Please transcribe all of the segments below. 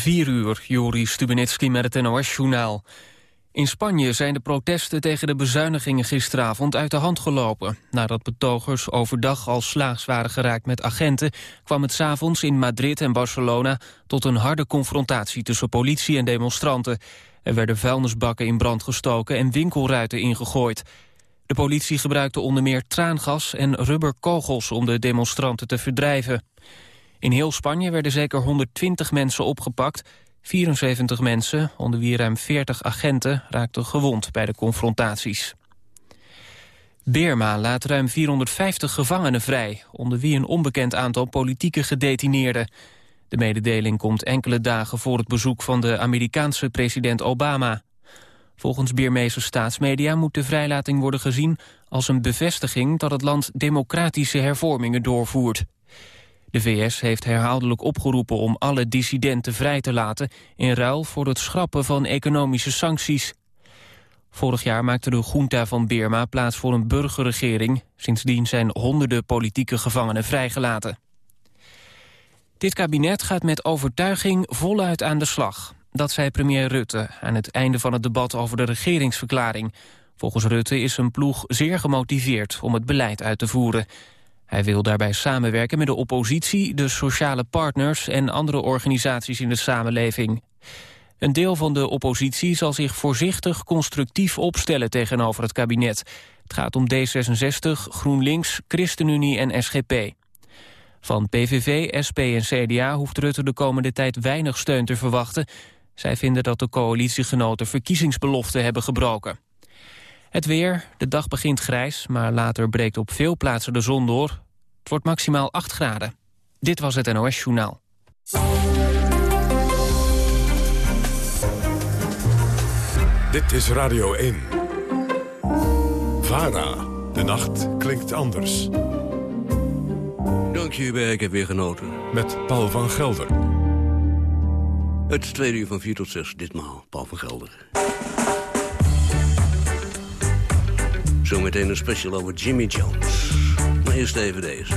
4 uur, Juri Stubenitski met het NOS-journaal. In Spanje zijn de protesten tegen de bezuinigingen gisteravond uit de hand gelopen. Nadat betogers overdag al slaags waren geraakt met agenten... kwam het s'avonds in Madrid en Barcelona tot een harde confrontatie tussen politie en demonstranten. Er werden vuilnisbakken in brand gestoken en winkelruiten ingegooid. De politie gebruikte onder meer traangas en rubberkogels om de demonstranten te verdrijven. In heel Spanje werden zeker 120 mensen opgepakt. 74 mensen, onder wie ruim 40 agenten, raakten gewond bij de confrontaties. Birma laat ruim 450 gevangenen vrij, onder wie een onbekend aantal politieke gedetineerden. De mededeling komt enkele dagen voor het bezoek van de Amerikaanse president Obama. Volgens Birmeese staatsmedia moet de vrijlating worden gezien als een bevestiging dat het land democratische hervormingen doorvoert. De VS heeft herhaaldelijk opgeroepen om alle dissidenten vrij te laten... in ruil voor het schrappen van economische sancties. Vorig jaar maakte de junta van Birma plaats voor een burgerregering. Sindsdien zijn honderden politieke gevangenen vrijgelaten. Dit kabinet gaat met overtuiging voluit aan de slag. Dat zei premier Rutte aan het einde van het debat over de regeringsverklaring. Volgens Rutte is zijn ploeg zeer gemotiveerd om het beleid uit te voeren. Hij wil daarbij samenwerken met de oppositie, de sociale partners en andere organisaties in de samenleving. Een deel van de oppositie zal zich voorzichtig constructief opstellen tegenover het kabinet. Het gaat om D66, GroenLinks, ChristenUnie en SGP. Van PVV, SP en CDA hoeft Rutte de komende tijd weinig steun te verwachten. Zij vinden dat de coalitiegenoten verkiezingsbeloften hebben gebroken. Het weer, de dag begint grijs, maar later breekt op veel plaatsen de zon door. Het wordt maximaal 8 graden. Dit was het NOS Journaal. Dit is Radio 1. VARA. De nacht klinkt anders. Dank je, ik heb weer genoten. Met Paul van Gelder. Het tweede uur van 4 tot 6, ditmaal Paul van Gelder. Zometeen een special over Jimmy Jones. Maar eerst even deze.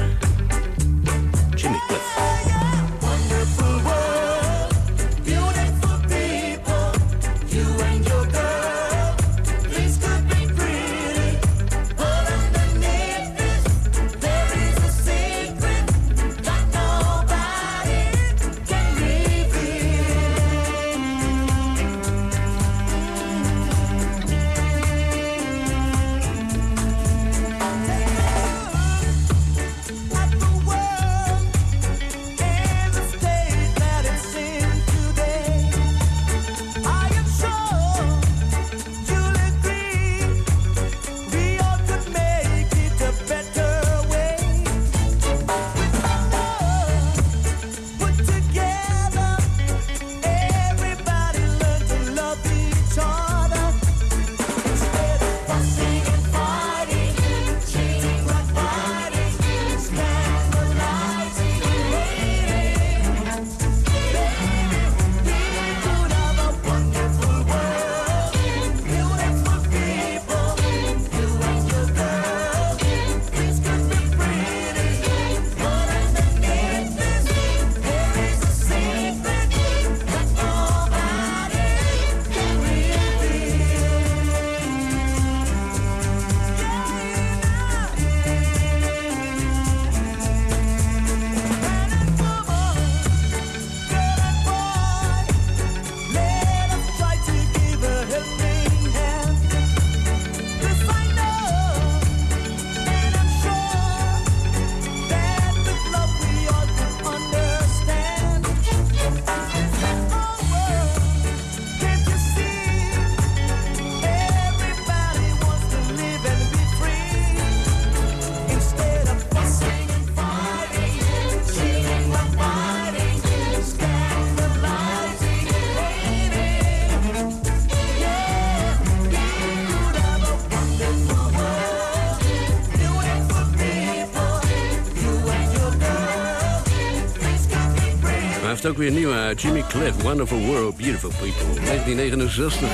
Ook weer nieuw uit. Jimmy Cliff, Wonderful World, Beautiful People, 1969.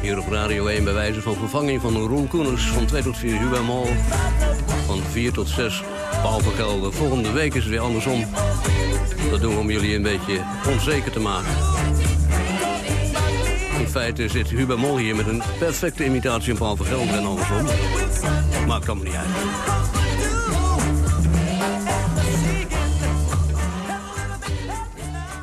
Hier op Radio 1 bij wijze van vervanging van Roel Koeners. Van 2 tot 4 Hubert Mol. Van 4 tot 6 Paul van Gelder. Volgende week is het weer andersom. Dat doen we om jullie een beetje onzeker te maken. Feite zit Hubert Mol hier met een perfecte imitatie van Paul van Gelder en andersom. Maakt allemaal niet uit.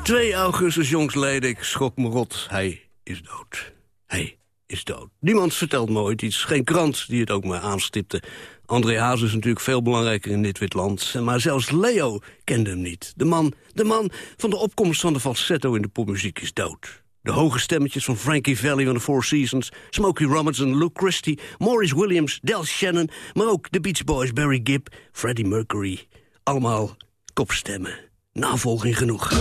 2 augustus jongsleden, ik schok me rot. Hij is dood. Hij is dood. Niemand vertelt me ooit iets. Geen krant die het ook maar aanstipte. André Haas is natuurlijk veel belangrijker in dit wit land. Maar zelfs Leo kende hem niet. De man, de man van de opkomst van de falsetto in de popmuziek is dood. De hoge stemmetjes van Frankie Valli van de Four Seasons... Smokey Robinson, Luke Christie, Maurice Williams, Del Shannon... maar ook de Beach Boys, Barry Gibb, Freddie Mercury. Allemaal kopstemmen. Navolging genoeg.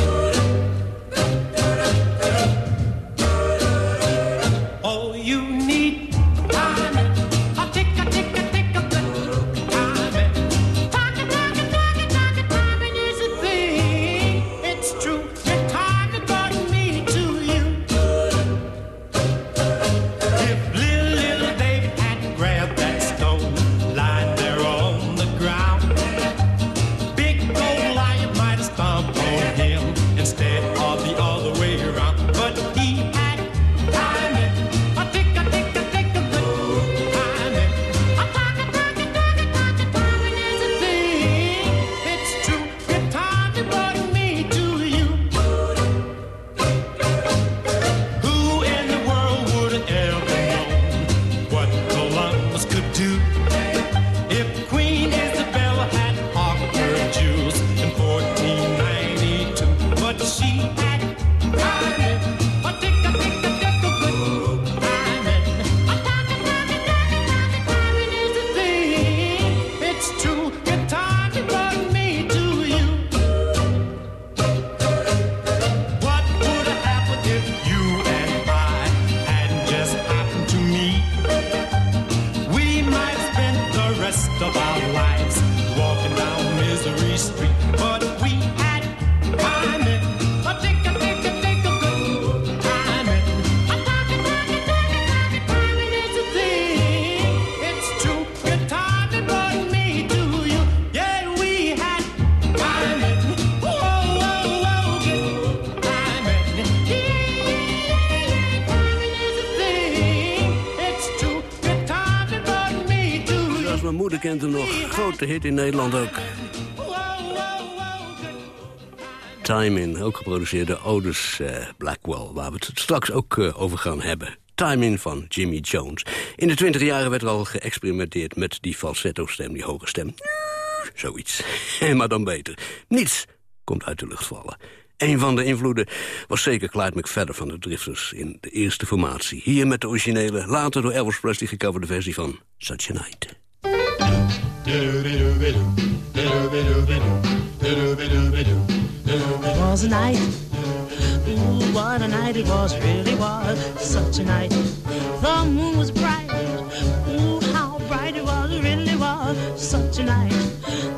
Grote hit in Nederland ook. Time In, ook geproduceerd door Otis uh, Blackwell... waar we het straks ook uh, over gaan hebben. Time In van Jimmy Jones. In de twintig jaren werd er al geëxperimenteerd met die falsetto-stem, die hoge stem. Zoiets. maar dan beter. Niets komt uit de lucht vallen. Een van de invloeden was zeker Clyde McFadden van de Drifters... in de eerste formatie. Hier met de originele, later door Elvis Presley gecoverde versie van Such a Night. It was a night. Ooh, what a night it was, really was. Such a night. The moon was bright. Ooh, how bright it was, really was. Such a night.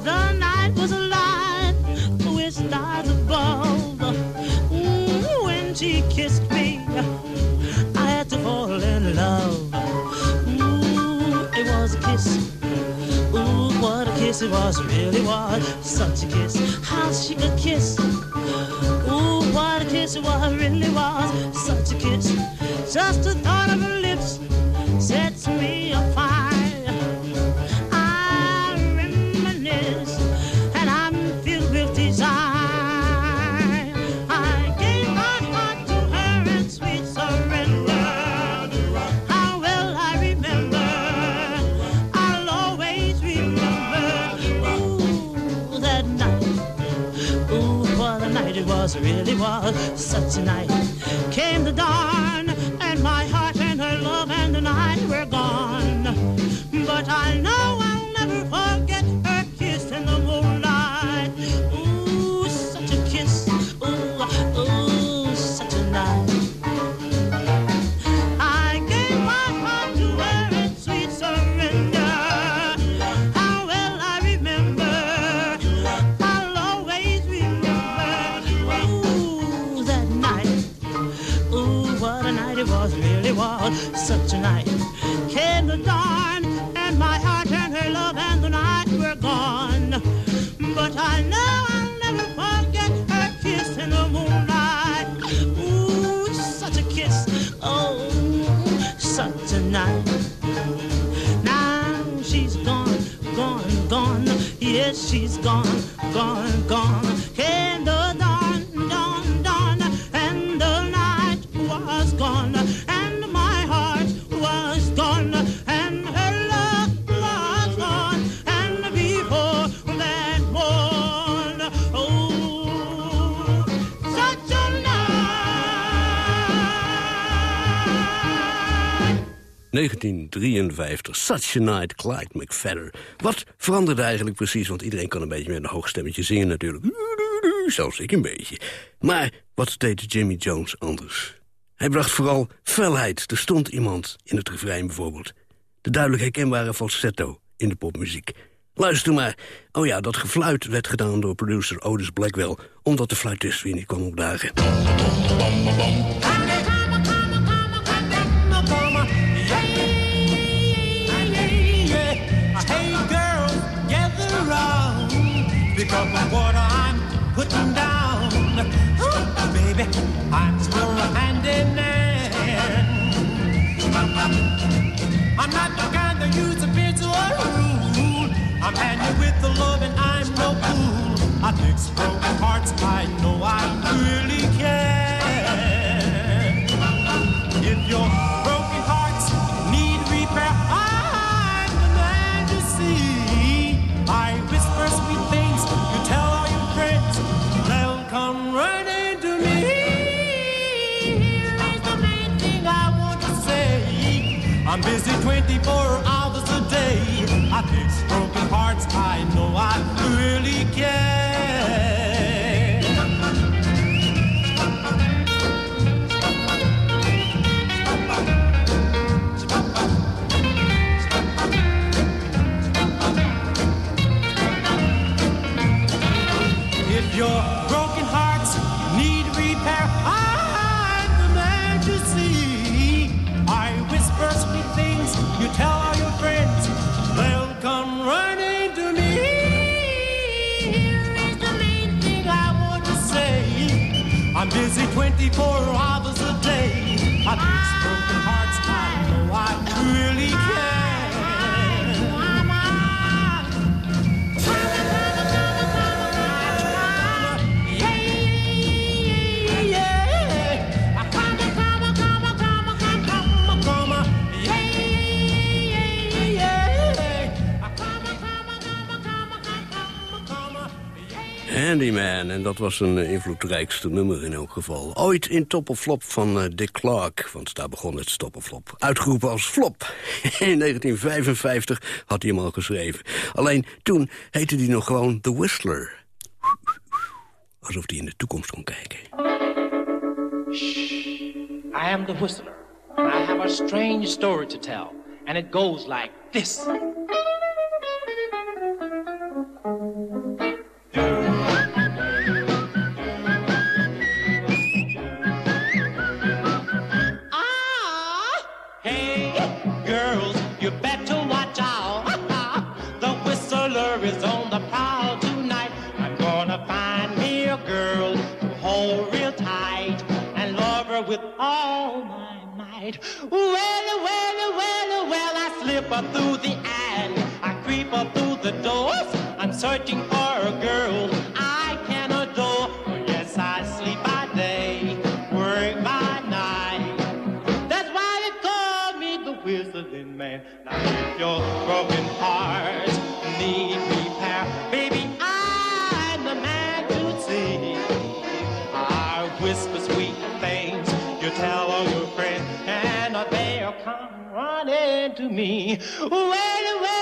The night was alive with stars above. Ooh, when she kissed me, I had to fall in love. Ooh, it was a kiss kiss it was, really was such a kiss. How she could kiss. Ooh, what a kiss it was, really was such a kiss. Just the thought of her lips sets me really was such a night. Came the dawn, and my heart and her love and the night were gone. Gone, gone, gone. 1953, Such a Night, Clyde McFadder. Wat veranderde eigenlijk precies? Want iedereen kan een beetje met een hoog stemmetje zingen natuurlijk. Zelfs ik een beetje. Maar wat deed Jimmy Jones anders? Hij bracht vooral felheid. Er stond iemand in het refrein bijvoorbeeld. De duidelijk herkenbare falsetto in de popmuziek. Luister maar. Oh ja, dat gefluit werd gedaan door producer Otis Blackwell... omdat de fluitist weer niet kwam opdagen. Because of what I'm putting down. Ooh, baby, I'm still hand in hand. I'm not the kind that use a a rule. I'm handy with the love and I'm no fool. I fix 24 Handyman, en dat was een eh, invloedrijkste nummer in elk geval. Ooit in Top of Flop van eh, Dick Clark, want daar begon het Top of Flop. Uitgeroepen als flop. In 1955 had hij hem al geschreven. Alleen toen heette hij nog gewoon The Whistler. Alsof hij in de toekomst kon kijken. I am the whistler, I have a strange story to tell, and it goes like this. My might. Well, well, well, well, I slip up through the alley. I creep up through the doors. I'm searching for a girl I can adore. Yes, I sleep by day, work by night. That's why they call me the whistling man. Now if your broken Wait away.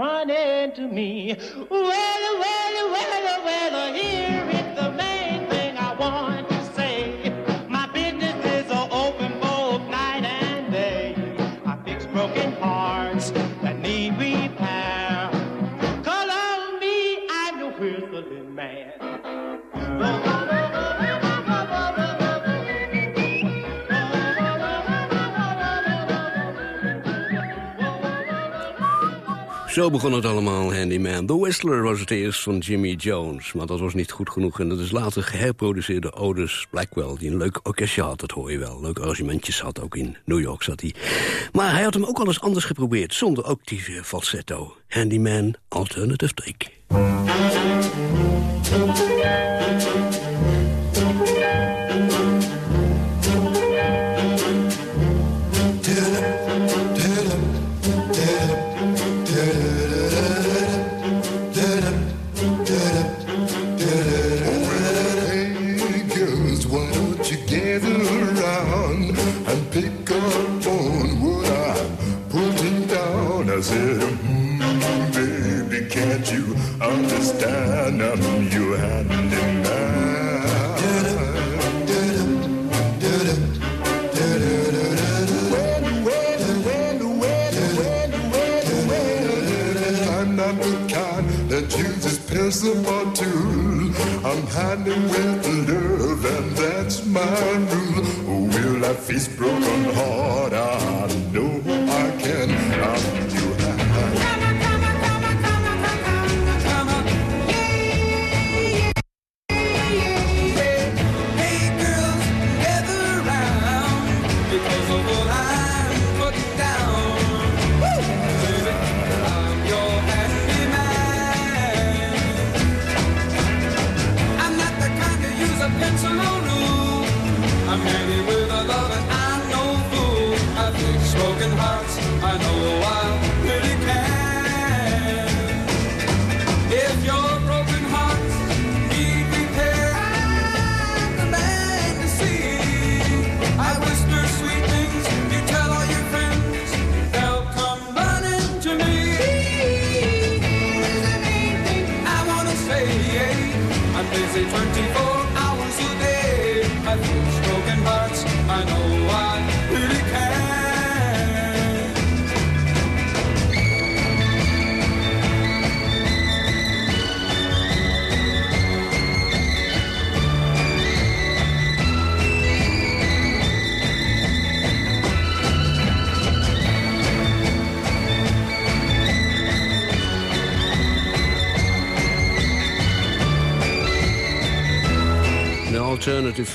Running to me. Well, Zo begon het allemaal, Handyman. The Whistler was het eerst van Jimmy Jones. Maar dat was niet goed genoeg en dat is later geherproduceerd door Otis Blackwell... die een leuk orkestje had, dat hoor je wel. Leuke arrangementjes had, ook in New York zat hij. Maar hij had hem ook al eens anders geprobeerd... zonder ook die falsetto. Handyman Alternative Take. When, when, I'm not the kind that uses pencil or tool. I'm handling with love, and that's my rule. Will I face broken heart?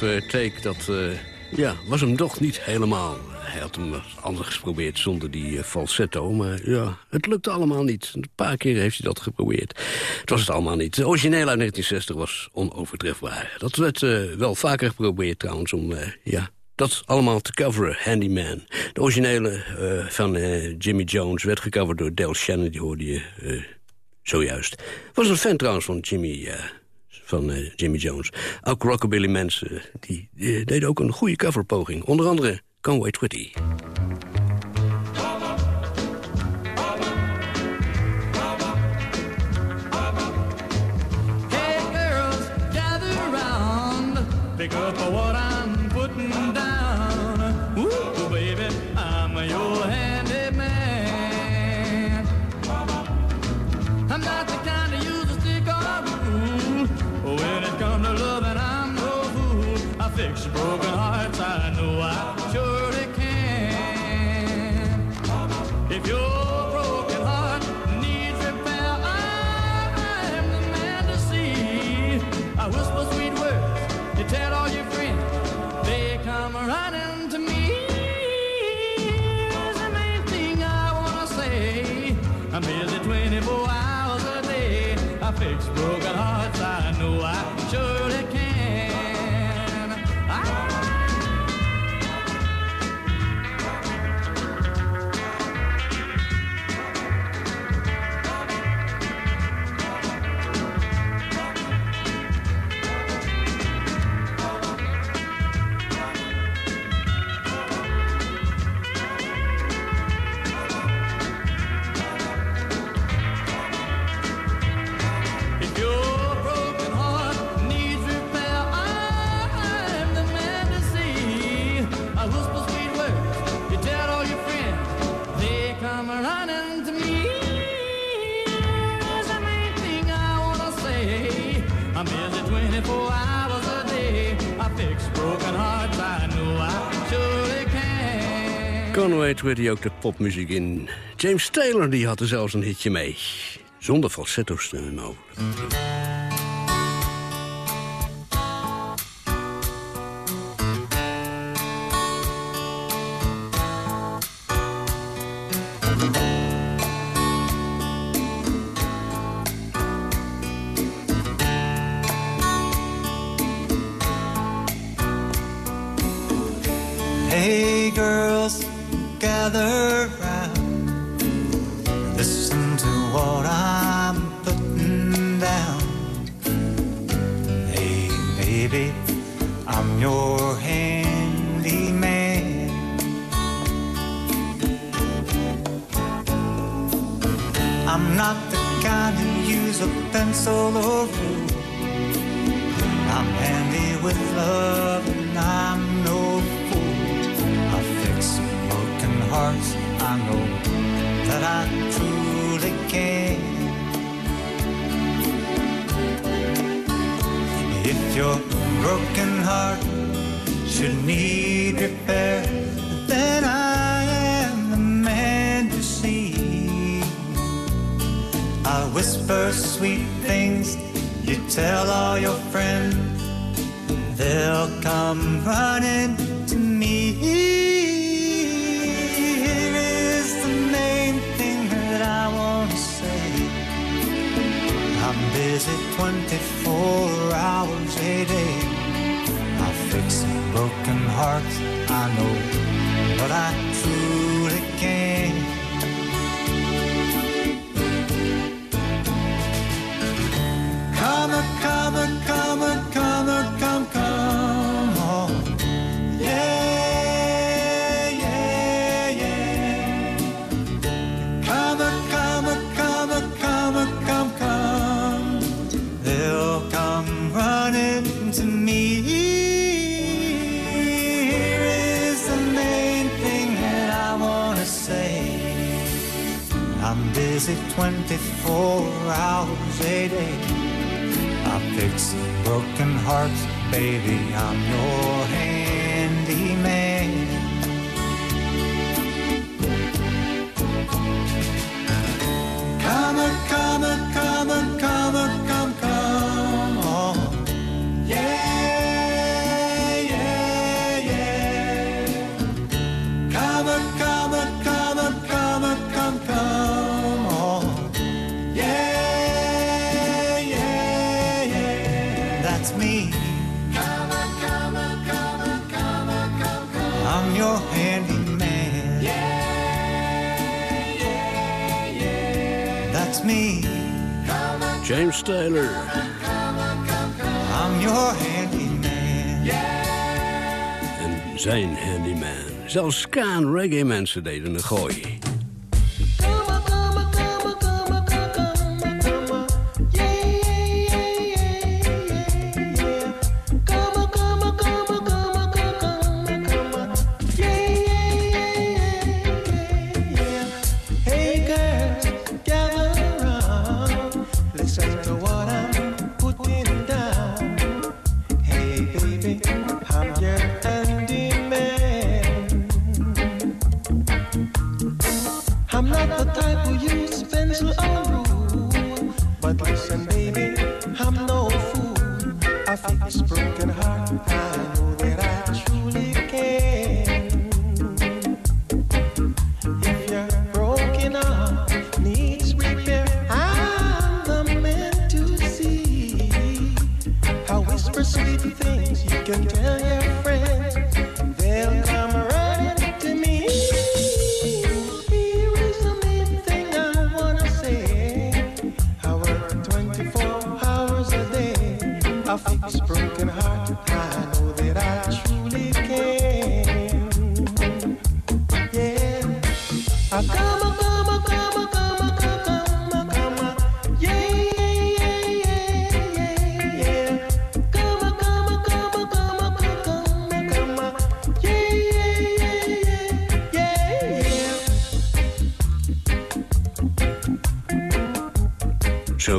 Eh, take, dat eh, ja, was hem toch niet helemaal. Hij had hem anders geprobeerd zonder die eh, falsetto. Maar ja, het lukte allemaal niet. Een paar keer heeft hij dat geprobeerd. Het was het allemaal niet. De originele uit 1960 was onovertrefbaar. Dat werd eh, wel vaker geprobeerd trouwens om eh, ja, dat allemaal te coveren. Handyman. De originele eh, van eh, Jimmy Jones werd gecoverd door Dale Shannon. Die hoorde je eh, zojuist. Was een fan trouwens van Jimmy... eh, van eh, Jimmy Jones. Ook rockabilly mensen, die, eh, deden ook een goede coverpoging. Onder andere Conway Twitty. Hey girls, gather round. Pick up Conway Twitty ook de popmuziek in. James Taylor die had er zelfs een hitje mee. Zonder falsetto's mogelijk. Tyler. I'm your handyman. Yeah. En zijn handyman. Zelfs Kaan reggae mensen deden een gooi.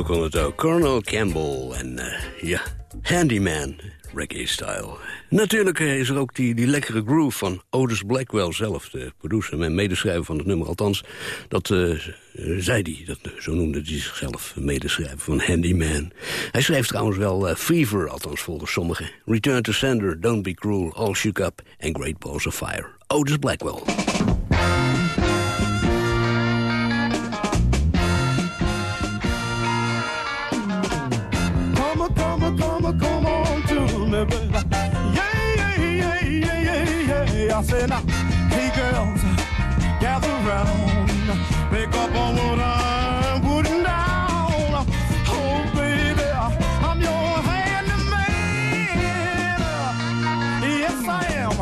kon het ook. Colonel Campbell en eh, ja, Handyman, reggae-style. Natuurlijk eh, is er ook die, die lekkere groove van Otis Blackwell zelf... de producer en medeschrijver van het nummer. Althans, dat eh, zei hij, dat, zo noemde hij zichzelf, medeschrijver van Handyman. Hij schreef trouwens wel Fever, althans volgens sommigen. Return to Sender, Don't Be Cruel, All Shook Up en Great Balls of Fire. Otis Blackwell. Yeah. hey girls, gather round, pick up on what I'm putting down. Oh, baby, I'm your handyman. Yes, I am.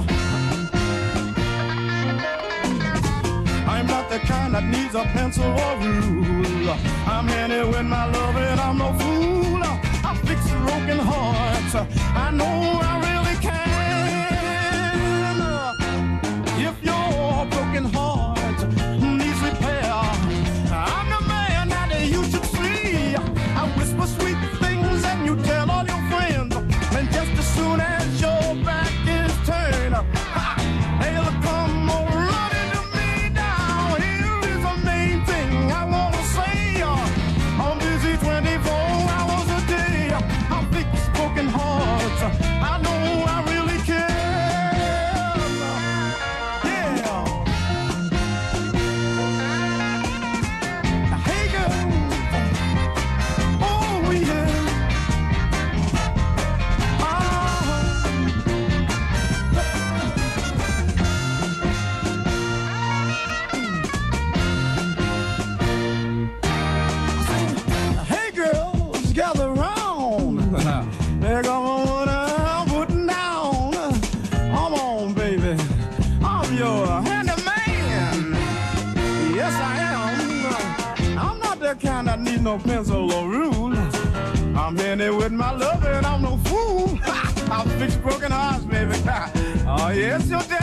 I'm not the kind that needs a pencil or rule. I'm handy with my love and I'm no fool. I fix broken hearts. I know no pencil or rule. I'm handy with my love and I'm no fool. I'll fix broken hearts, baby. Oh, yes, your daddy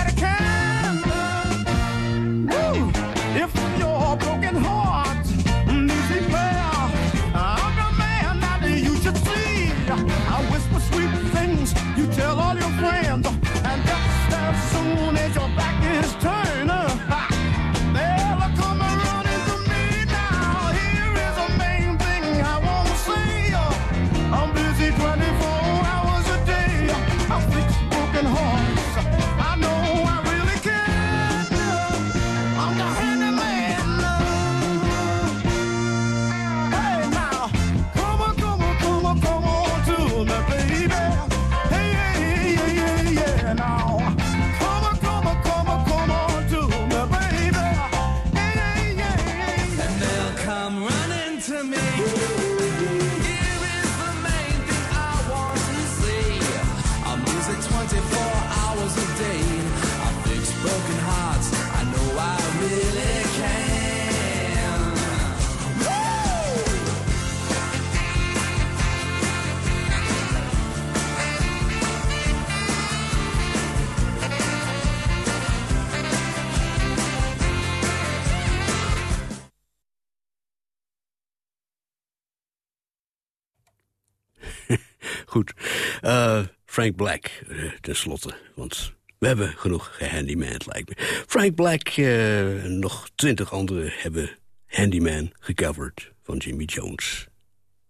Frank Black, eh, tenslotte. Want we hebben genoeg gehandyman, lijkt me. Frank Black eh, en nog twintig anderen hebben Handyman gecoverd van Jimmy Jones.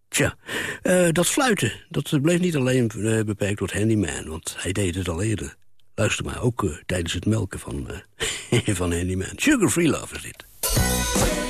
Tja, eh, dat fluiten, dat bleef niet alleen beperkt tot Handyman... want hij deed het al eerder. Luister maar, ook tijdens het melken van, van Handyman. Sugar Free Love is dit.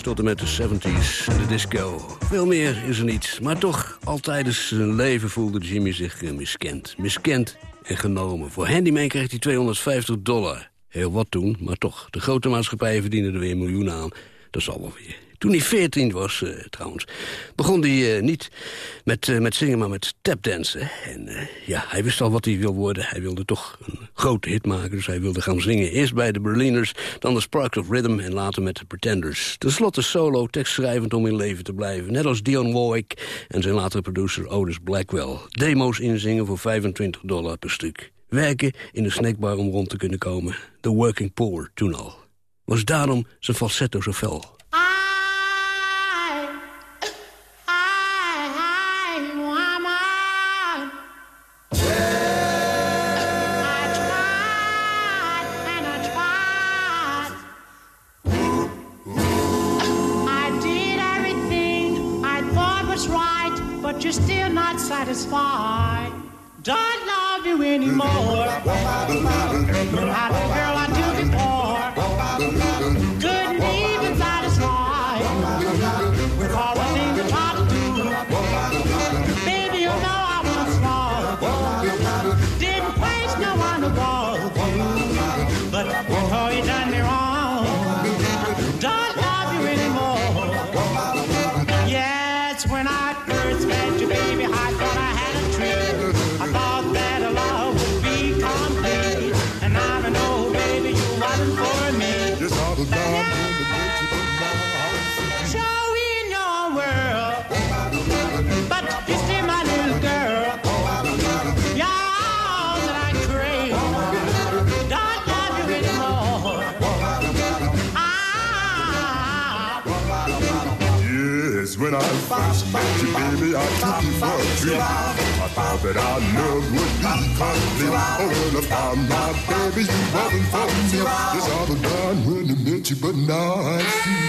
Tot en met de 70s en de disco. Veel meer is er niet, maar toch, al tijdens zijn leven voelde Jimmy zich eh, miskend. Miskend en genomen. Voor Handyman kreeg hij 250 dollar. Heel wat toen, maar toch. De grote maatschappijen verdienen er weer miljoenen aan. Dat zal wel weer. Toen hij 14 was, eh, trouwens, begon hij eh, niet met, eh, met zingen, maar met tapdansen. En ja, hij wist al wat hij wil worden. Hij wilde toch een grote hit maken, dus hij wilde gaan zingen. Eerst bij de Berliners, dan de Sparks of Rhythm en later met de Pretenders. Ten slotte solo, tekstschrijvend om in leven te blijven. Net als Dion Warwick en zijn latere producer Otis Blackwell. Demo's inzingen voor 25 dollar per stuk. Werken in een snackbar om rond te kunnen komen. The working poor toen al. Was daarom zijn falsetto zo fel. Not satisfied. Don't love you anymore. Not the girl I do baby, I took for a. I thought that our love would be complete. Oh, well, I found out, baby, you wasn't for me. Yes, all the time when I met you, but now I see.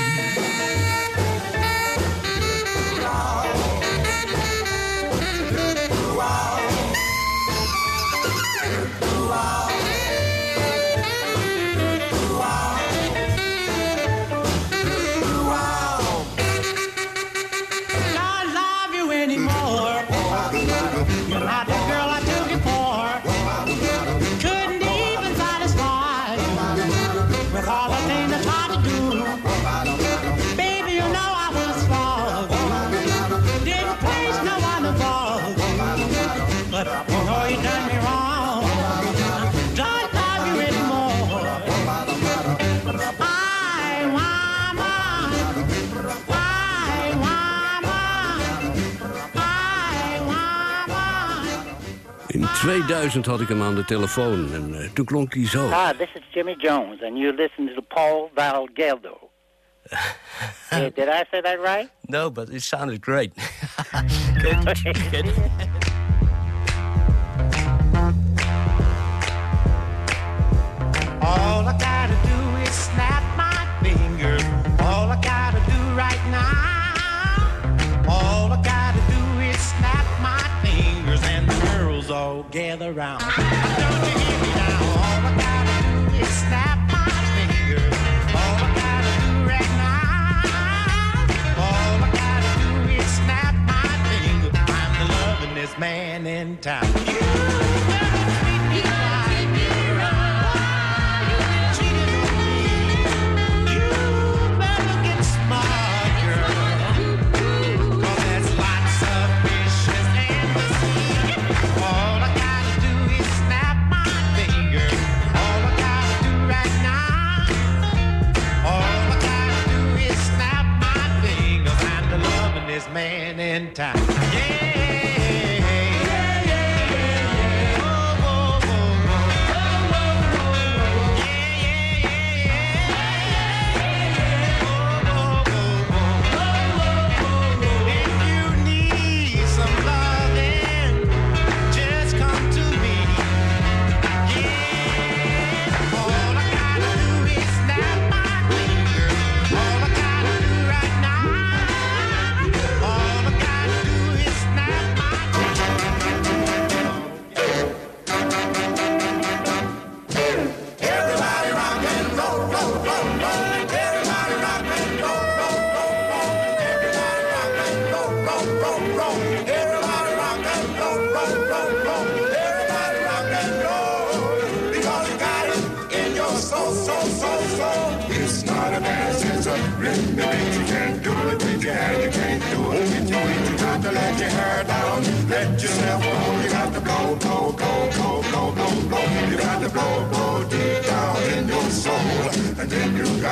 2000 had ik hem aan de telefoon en eh, toen klonk hij zo. Hi, this is Jimmy Jones, and you listen to Paul Valgeldo. did, did I say that right? No, but it sounded great. all gather round. Don't you hear me now? All I gotta do is snap my fingers. All I gotta do right now. All I gotta do is snap my fingers. I'm the man in town. man in time. Yeah.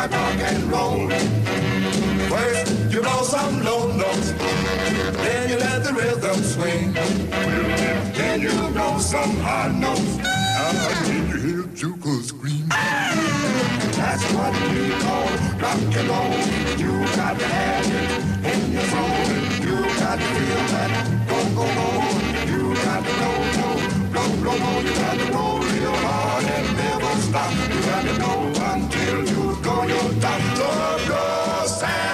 a dog and roll. First, you blow some low notes, then you let the rhythm swing. Then you blow some high notes, uh-huh. and you hear Juco scream. That's what we call rock and roll. You got to have it in your soul. You got to feel that go go go. You got to know, know, go go go. You got to roll real hard and never stop. You got to know. you tanto lo.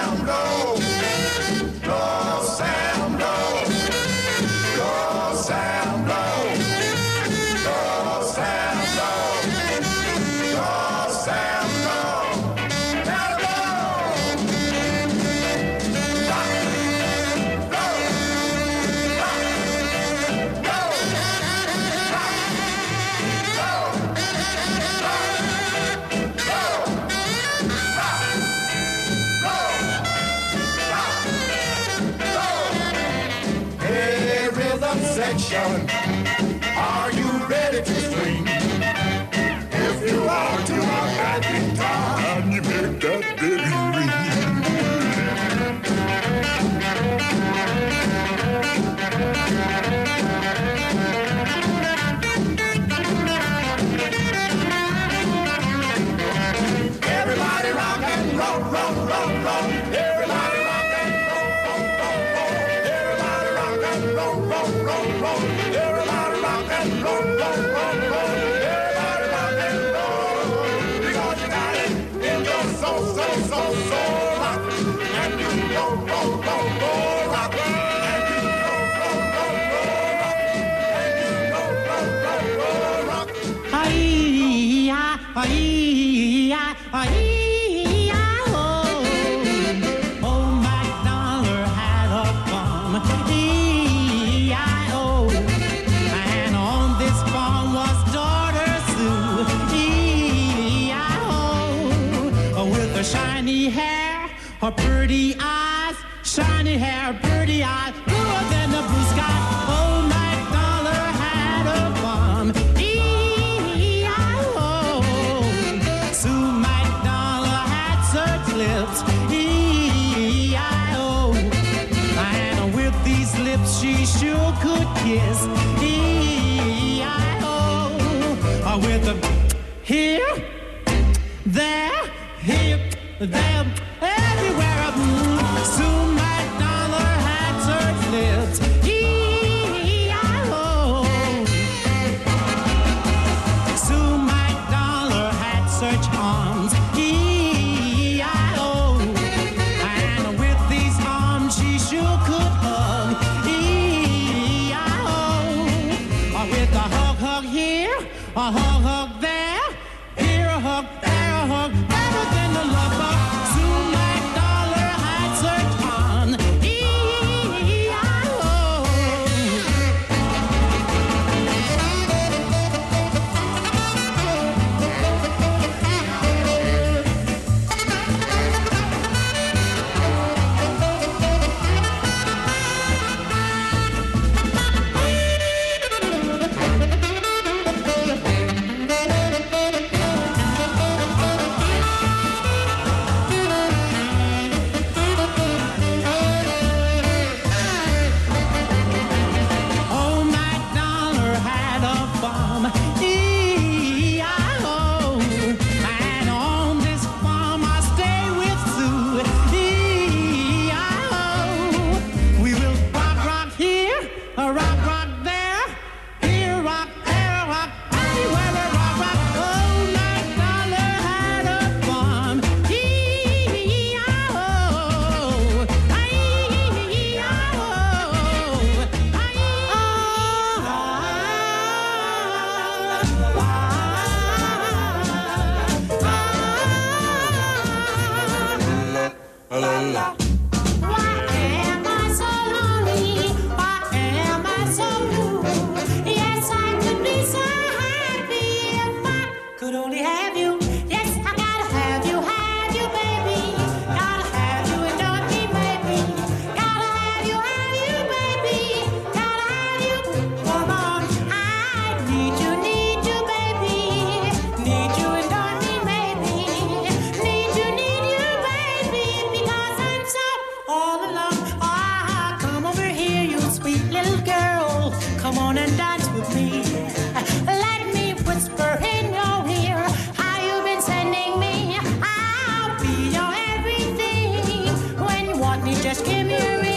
Just give me a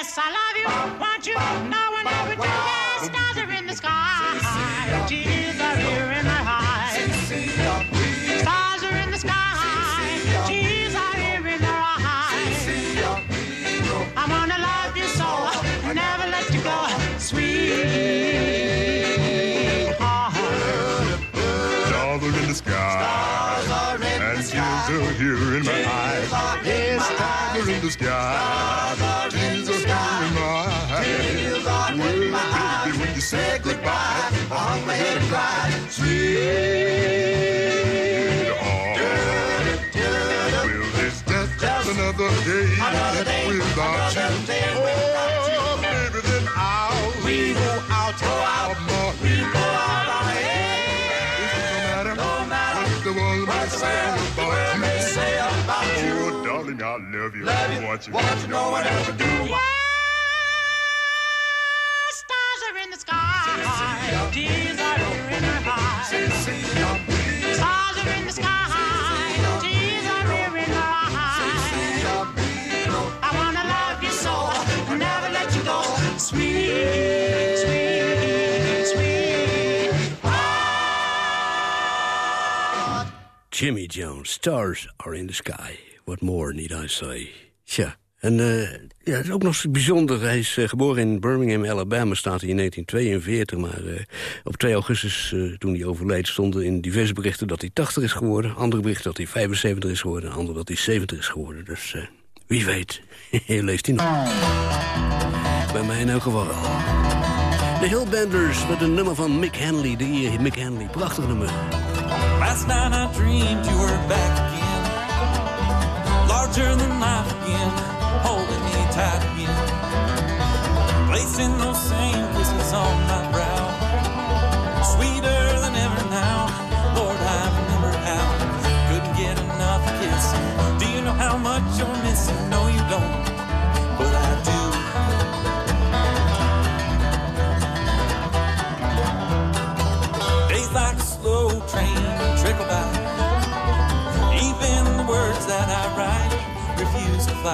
Yes, I love you, want you, no one ever do. Yes, stars are in the sky. Tears day without you. Oh, baby, then I'll we go out, go out, we go out on ahead. No matter what the world may say about you. Oh, darling, I love you. Love you. Want you, want you no one ever do. Stars are in the sky. Tears are here in her eyes. Stars are in the sky. Jimmy Jones, Stars are in the sky. What more need I say? Tja, en eh, ja, het is ook nog bijzonder. Hij is eh, geboren in Birmingham, Alabama, staat hij in 1942. Maar eh, op 2 augustus, toen hij overleed, stonden in diverse berichten dat hij 80 is geworden. Andere berichten dat hij 75 is geworden. Andere dat hij 70 is geworden. Dus wie weet, leeft hij nog. Bij mij in elk geval wel. De Hillbenders met een nummer van Mick Hanley. De Mick Hanley, prachtig nummer. Last night I dreamed you were back again. Larger than life again, holding me tight again. Placing those same kisses on my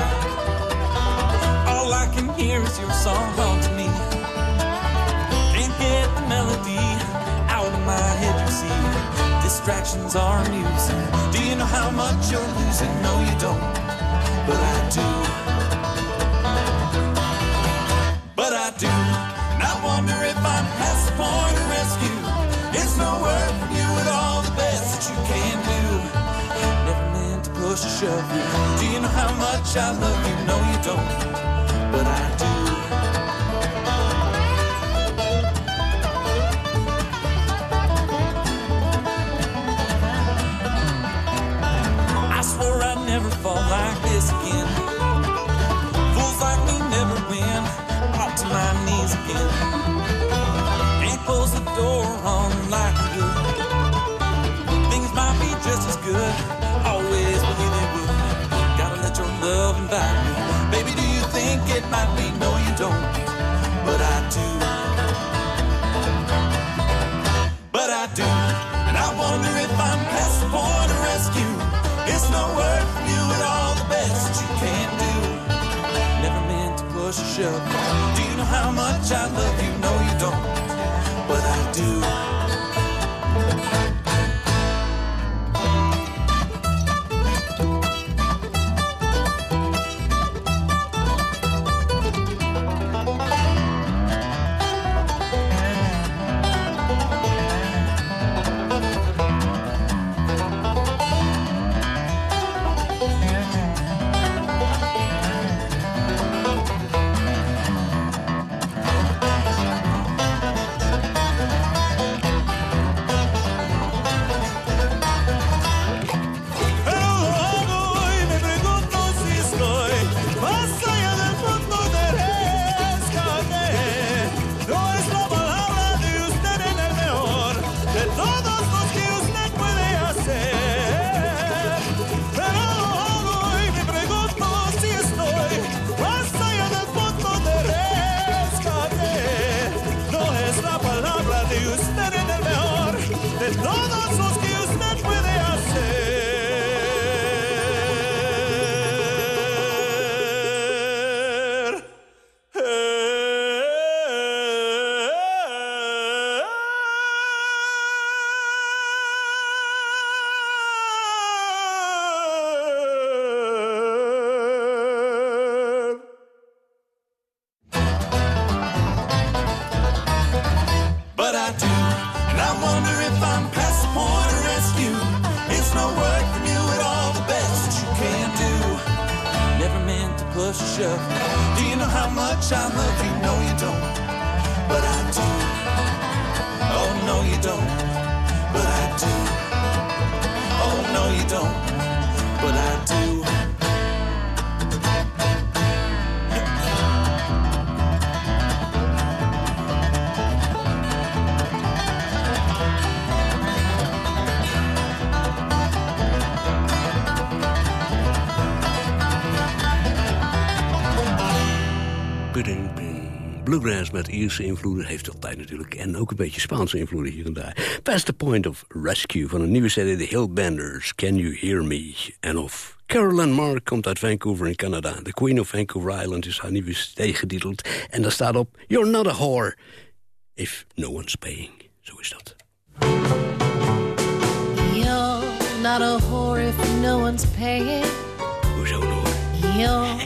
refuse. All I can hear is your song haunting me. Can't get the melody out of my head, you see. Distractions are amusing. Do you know how much you're losing? No, you don't. But I do. But I do. And I wonder if I'm past the point of rescue. It's no word from you with all the best that you can push shove you. Do you know how much I love you? No, you don't. But I do. I swore I'd never fall like this again. Fools like me never win. Brought to my knees again. Can't close the door on like you. Things might be just as good. Love invite me. Baby, do you think it might be? No, you don't. But I do. But I do. And I wonder if I'm past the point of rescue. It's no word from you at all the best you can do. Never meant to push or shove. Push or shove. Do you know how much I love you? No, you don't, but I do. Oh, no, you don't, but I do. Bluegrass met Ierse invloeden heeft altijd natuurlijk. En ook een beetje Spaanse invloeden hier en daar. Past the Point of Rescue van een nieuwe serie The Hillbenders. Can You Hear Me? En of Carolyn Mark komt uit Vancouver in Canada. The Queen of Vancouver Island is haar nieuwe stee getiteld. En daar staat op You're not a whore if no one's paying. Zo is dat. You're not a whore if no one's paying. Hoezo? You're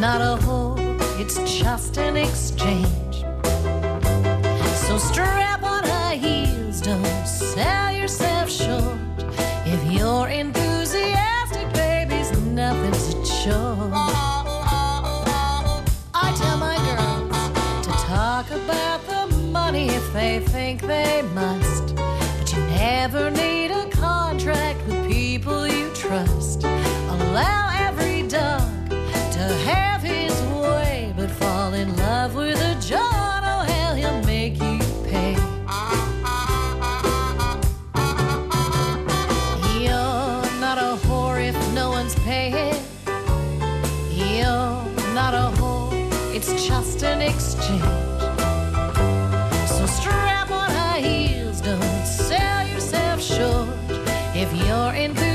not a whore, it's just an exchange. So strap on high heels, don't sell yourself short. If you're enthusiastic, baby's nothing's a chore. I tell my girls to talk about the money if they think they must. But you never If you're enthusiastic,